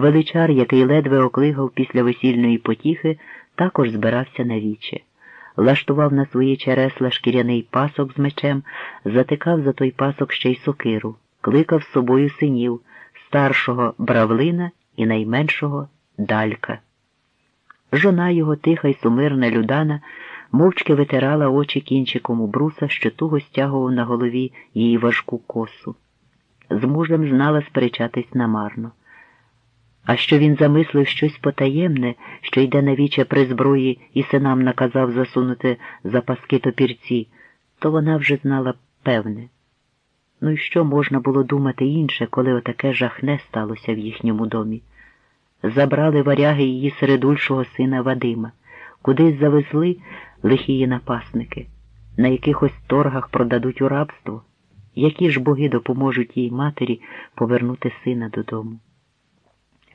Величар, який ледве оклигав після весільної потіхи, також збирався на віче. Лаштував на свої чересла шкіряний пасок з мечем, затикав за той пасок ще й сокиру, кликав з собою синів, старшого бравлина і найменшого далька. Жона його, тиха й сумирна людана, мовчки витирала очі кінчиком у бруса, що туго стягував на голові її важку косу. З мужем знала сперечатись намарно. А що він замислив щось потаємне, що йде на віче при зброї і синам наказав засунути за паски топірці, то вона вже знала певне. Ну і що можна було думати інше, коли отаке жахне сталося в їхньому домі? Забрали варяги її середульшого сина Вадима, кудись завезли лихії напасники, на якихось торгах продадуть у рабство, які ж боги допоможуть їй матері повернути сина додому.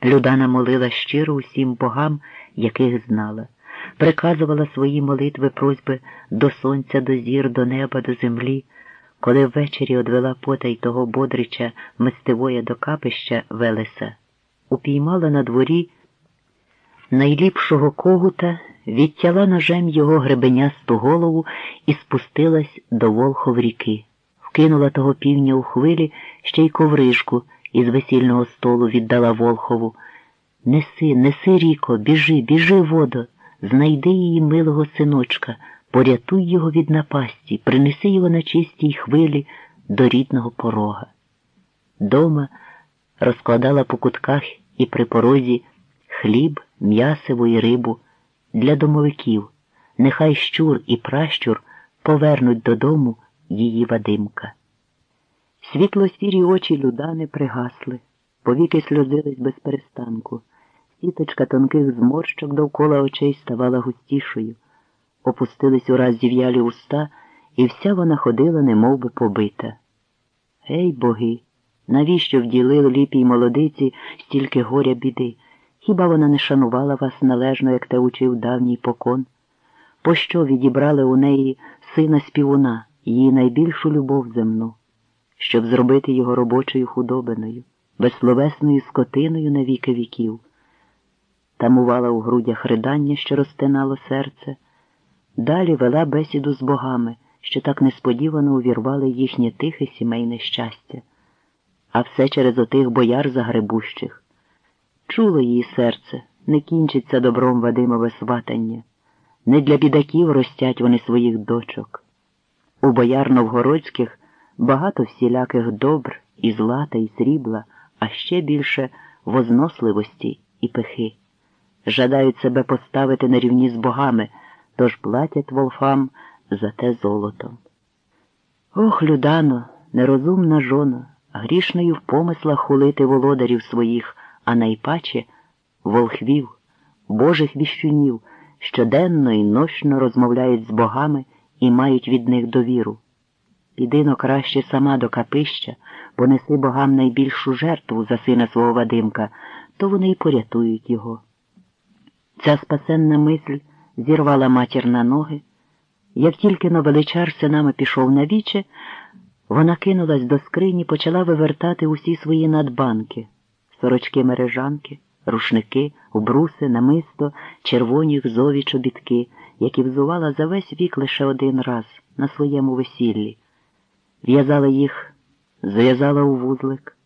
Людана молила щиро усім богам, яких знала, приказувала свої молитви просьби до сонця, до зір, до неба, до землі, коли ввечері одвела потай того бодрича мистивоя до капища Велеса, упіймала на дворі найліпшого когута, відтяла ножем його гребенясту голову і спустилась до Волхов ріки, вкинула того півня у хвилі ще й коврижку із весільного столу віддала Волхову. Неси, неси, ріко, біжи, біжи, водо, знайди її милого синочка, порятуй його від напасті, принеси його на чистій хвилі до рідного порога. Дома розкладала по кутках і при порозі хліб, м'ясиво і рибу для домовиків. Нехай щур і пращур повернуть додому її Вадимка. Світло сірі очі Людани пригасли, повіки сльозились без перестанку. Сіточка тонких зморщок довкола очей ставала густішою, опустились ураз зів'ялі уста, і вся вона ходила, немов би побита. Гей, боги, навіщо вділили ліпій молодиці стільки горя біди? Хіба вона не шанувала вас належно, як те учив давній покон? Пощо відібрали у неї сина співуна, її найбільшу любов земну? Щоб зробити його робочою худобиною, безсловесною скотиною на віки віків. Тамувала у грудях ридання, що розтинало серце, далі вела бесіду з богами, що так несподівано увірвали їхнє тихе сімейне щастя, а все через отих бояр загребущих. Чуло її серце, не кінчиться добром Вадимове сватання, не для бідаків ростять вони своїх дочок. У бояр новгородських багато всіляких добр і злата, і срібла, а ще більше возносливості і пихи. Жадають себе поставити на рівні з богами, тож платять волфам за те золотом. Ох, Людано, нерозумна жона, грішною в помислах хулити володарів своїх, а найпаче волхвів, божих віщунів, щоденно і нощно розмовляють з богами і мають від них довіру. Підино краще сама до капища, бо неси богам найбільшу жертву за сина свого Вадимка, то вони й порятують його. Ця спасенна мисль зірвала матір на ноги. Як тільки но величар синами пішов на віче, вона кинулась до скрині, почала вивертати усі свої надбанки сорочки мережанки, рушники, убруси, намисто, червоні зові чобітки, які взувала за весь вік лише один раз на своєму весіллі. В'язала їх, зв'язала у вузлик.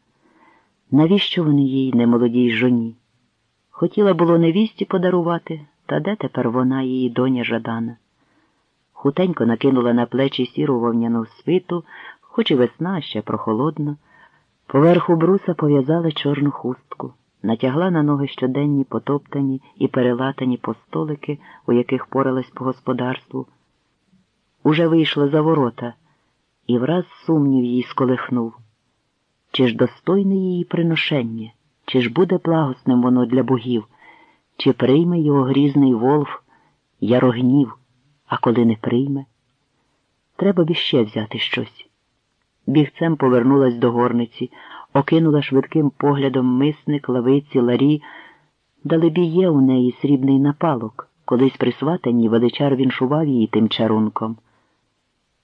Навіщо вони їй, немолодій жоні? Хотіла було невісті подарувати, та де тепер вона, її доня Жадана? Хутенько накинула на плечі сіру вовняну свиту, хоч і весна ще прохолодно. Поверху бруса пов'язала чорну хустку, натягла на ноги щоденні потоптані і перелатані постолики, у яких поралась по господарству. Уже вийшла за ворота і враз сумнів її сколихнув. Чи ж достойне її приношення, чи ж буде благосним воно для богів, чи прийме його грізний волф, ярогнів, а коли не прийме? Треба б іще взяти щось. Бігцем повернулась до горниці, окинула швидким поглядом мисник, лавиці, ларі, далебі є у неї срібний напалок, колись при сватанні величар віншував її тим чарунком.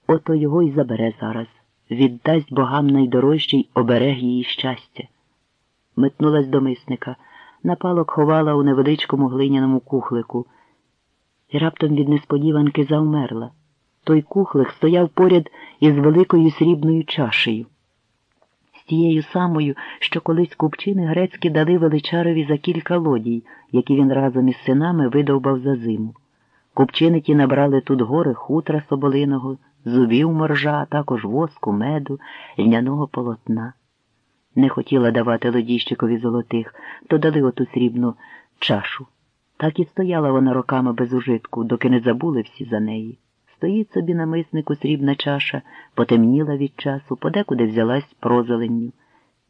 Ото його й забере зараз, віддасть богам найдорожчий оберег її щастя. Метнулась до мисника, напалок ховала у невеличкому глиняному кухлику, і раптом від несподіванки завмерла. Той кухлик стояв поряд із великою срібною чашею. З тією самою, що колись купчини грецькі дали величарові за кілька лодій, які він разом із синами видовбав за зиму. Купчини ті набрали тут гори хутра соболиного, зубів моржа, а також воску, меду, льняного полотна. Не хотіла давати лодійщикові золотих, то дали оту срібну чашу. Так і стояла вона роками без ужитку, доки не забули всі за неї. Стоїть собі на миснику срібна чаша, потемніла від часу, подекуди взялась прозеленню.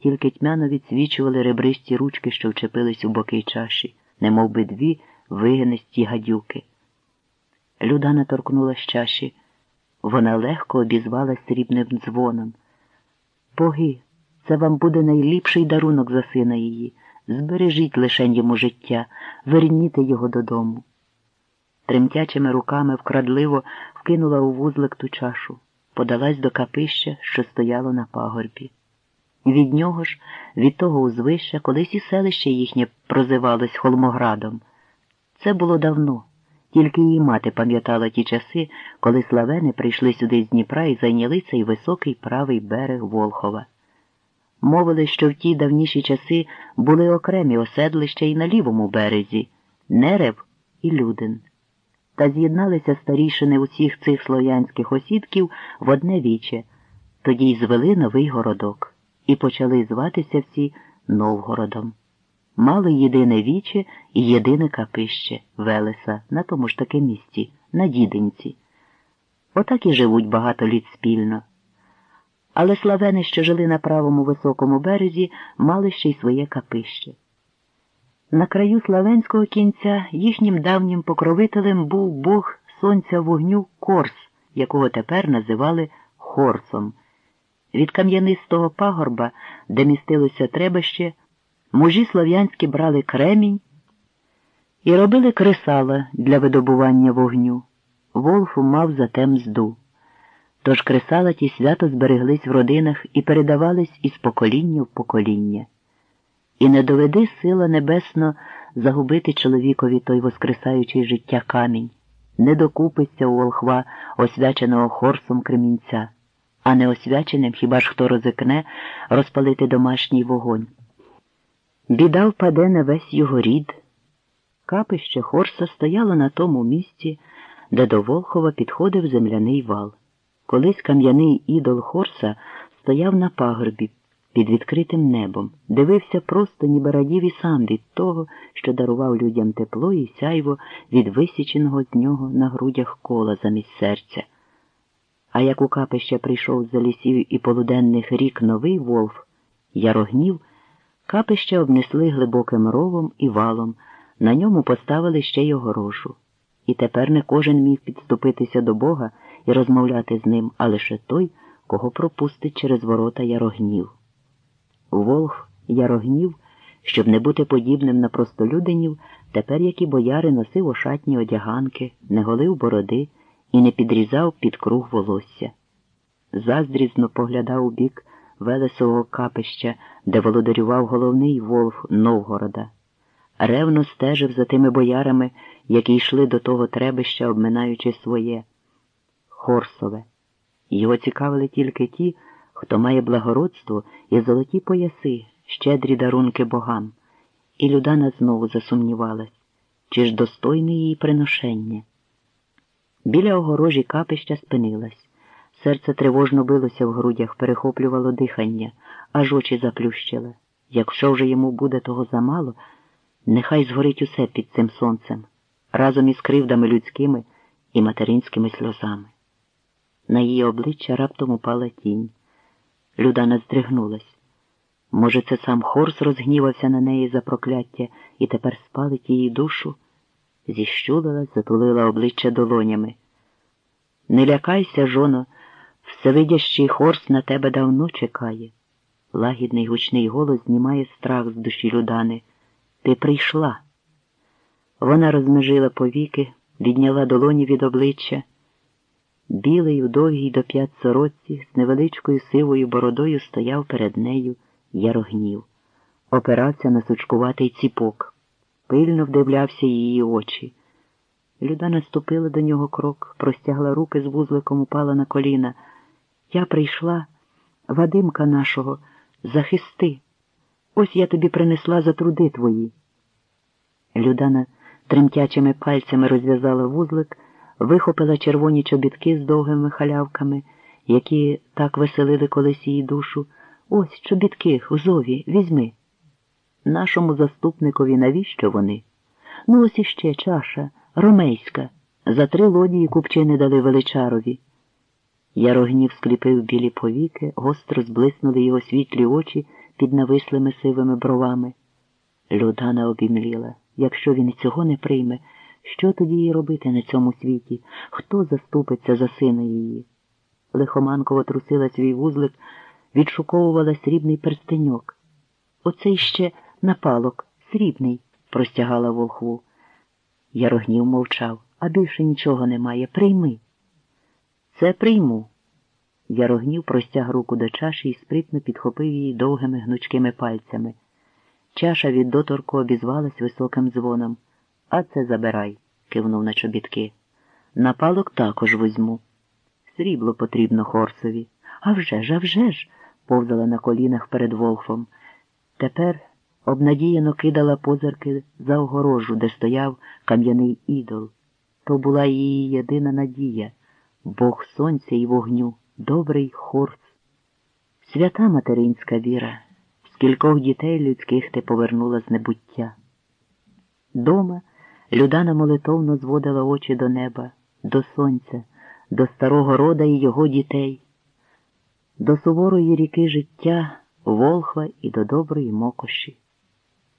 Тільки тьмяно відсвічували ребристі ручки, що вчепились у боки чаші, немов би дві вигинисті гадюки. Людана торкнула з чаші. Вона легко обізвалась срібним дзвоном. Боги, це вам буде найліпший дарунок за сина її. Збережіть лишень йому життя, верніте його додому. Тремтячими руками вкрадливо вкинула у вузлик ту чашу, подалась до капища, що стояло на пагорбі. Від нього ж, від того узвища, колись і селище їхнє прозивалось Холмоградом. Це було давно, тільки її мати пам'ятала ті часи, коли славени прийшли сюди з Дніпра і зайняли цей високий правий берег Волхова. Мовили, що в ті давніші часи були окремі оседлища і на лівому березі Нерев і Людин. Та з'єдналися старішини усіх цих слов'янських осідків в одне віче, тоді й звели новий городок і почали зватися всі Новгородом. Мали єдине віче і єдине капище Велеса на тому ж таки місці, на діденці. Отак і живуть багато літ спільно. Але славени, що жили на правому високому березі, мали ще й своє капище. На краю славенського кінця їхнім давнім покровителем був бог сонця вогню Корс, якого тепер називали Хорсом. Від кам'янистого пагорба, де містилося требище, мужі слов'янські брали кремінь і робили кресала для видобування вогню. Волфу мав зате мзду. Тож кресала ті свято збереглись в родинах і передавались із покоління в покоління. І не доведи сила небесно загубити чоловікові той воскресаючий життя камінь, не докупиться у волхва, освяченого хорсом кремінця, а не освяченим хіба ж хто розикне розпалити домашній вогонь. Біда впаде на весь його рід. Капище Хорса стояло на тому місці, де до Волхова підходив земляний вал. Колись кам'яний ідол Хорса стояв на пагорбі під відкритим небом, дивився просто, ніби радів і сам від того, що дарував людям тепло і сяйво від висіченого з нього на грудях кола замість серця. А як у капище прийшов з за лісів і полуденних рік новий Волф, ярогнів, капище обнесли глибоким ровом і валом, на ньому поставили ще й огорошу. І тепер не кожен міг підступитися до Бога і розмовляти з ним, а лише той, кого пропустить через ворота ярогнів. Волх ярогнів, щоб не бути подібним на простолюдинів, тепер, як і бояри, носив ошатні одяганки, не голив бороди і не підрізав під круг волосся. Заздрізно поглядав у бік Велесового капища, де володарював головний волх Новгорода. Ревно стежив за тими боярами, які йшли до того требища, обминаючи своє Хорсове. Його цікавили тільки ті, хто має благородство і золоті пояси, щедрі дарунки богам. І Людана знову засумнівалась, чи ж достойне її приношення. Біля огорожі капища спинилась. Серце тривожно билося в грудях, перехоплювало дихання, аж очі заплющили. Якщо вже йому буде того замало, нехай згорить усе під цим сонцем, разом із кривдами людськими і материнськими сльозами. На її обличчя раптом упала тінь. Людана здригнулась. Може, це сам Хорс розгнівався на неї за прокляття і тепер спалить її душу? Зіщулилась, затулила обличчя долонями. Не лякайся, жоно, всевидящий Хорс на тебе давно чекає. Лагідний гучний голос знімає страх з душі Людани. Ти прийшла. Вона розмежила повіки, відняла долоні від обличчя. Білий у довгій до п'ять сорочці з невеличкою сивою бородою стояв перед нею ярогнів. опирався на сучкуватий ціпок, пильно вдивлявся її очі. Люда наступила до нього крок, простягла руки з вузликом, упала на коліна. Я прийшла, Вадимка нашого, захисти. Ось я тобі принесла за труди твої. Людана тремтячими пальцями розв'язала вузлик, вихопила червоні чобітки з довгими халявками, які так веселили колись її душу. Ось чобітки, Узові, візьми. Нашому заступникові навіщо вони? Ну, ось іще чаша, ромейська. За три лодії купчини дали величарові. Ярогнів скліпив білі повіки, гостро зблиснули його світлі очі під навислими сивими бровами. Людана обімліла. Якщо він цього не прийме, що тоді їй робити на цьому світі? Хто заступиться за сина її? Лихоманково трусила свій вузлик, відшуковувала срібний перстеньок. Оцей ще напалок, срібний, простягала волхву. Ярогнів мовчав, а більше нічого немає. Прийми. Це прийму. Ярогнів простяг руку до чаші і спритно підхопив її довгими гнучкими пальцями. Чаша від доторку обізвалась високим дзвоном. А це забирай, кивнув на чобітки. Напалок також возьму. Срібло потрібно Хорсові. «А вже ж, а вже ж!» – повзала на колінах перед Волфом. Тепер обнадіяно кидала позирки за огорожу, де стояв кам'яний ідол. То була її єдина надія, Бог сонця і вогню, добрий Хорс. Свята материнська віра, скількох дітей людських ти повернула з небуття. Дома Людана молитовно зводила очі до неба, до сонця, до старого рода і його дітей, до суворої ріки життя, Волхва і до доброї мокоші.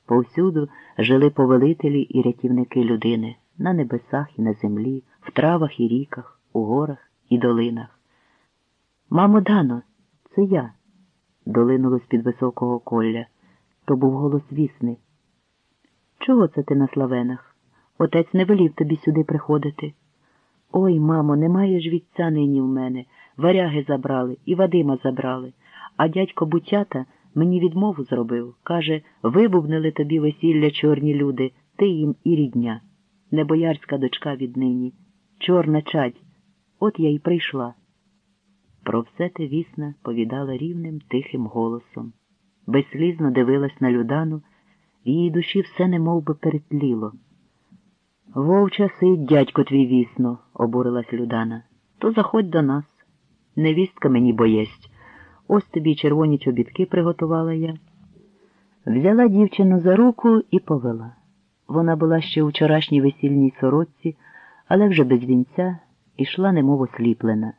Повсюду жили повелителі і рятівники людини на небесах і на землі, в травах і ріках, у горах і долинах. Мамо Дано, це я, долинуло з-під високого колля. То був голос вісни. Чого це ти на славенах? Отець не велів тобі сюди приходити. Ой, мамо, немає ж вітця нині в мене. Варяги забрали і Вадима забрали, а дядько Бутята мені відмову зробив. Каже, вибубнили тобі весілля чорні люди, ти їм і рідня. Небоярська дочка віднині, чорна чадь. От я й прийшла. Про все те вісна повідала рівним тихим голосом. Безслізно дивилась на Людану, в її душі все немов би перетліло. Вовча сидь, дядько твій вісно, обурилась Людана, то заходь до нас. Невістка мені боєсть. Ось тобі червоні чобітки приготувала я. Взяла дівчину за руку і повела. Вона була ще у вчорашній весільній сорочці, але вже без вінця ішла немов осліплена.